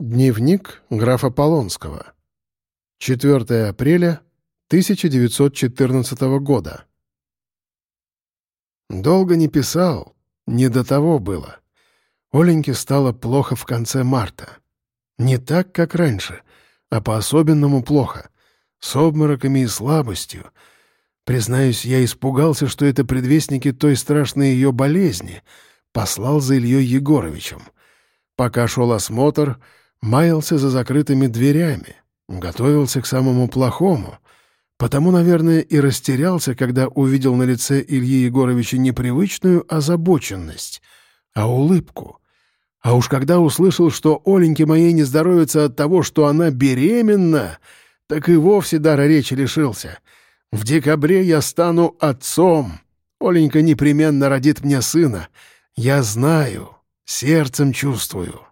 Дневник графа Полонского. 4 апреля 1914 года. Долго не писал, не до того было. Оленьке стало плохо в конце марта. Не так, как раньше, а по-особенному плохо, с обмороками и слабостью. Признаюсь, я испугался, что это предвестники той страшной ее болезни. Послал за Ильей Егоровичем. Пока шел осмотр — маялся за закрытыми дверями, готовился к самому плохому, потому, наверное, и растерялся, когда увидел на лице Ильи Егоровича непривычную озабоченность, а улыбку. А уж когда услышал, что Оленьке моей не здоровится от того, что она беременна, так и вовсе дара речи лишился. В декабре я стану отцом. Оленька непременно родит мне сына. Я знаю, сердцем чувствую.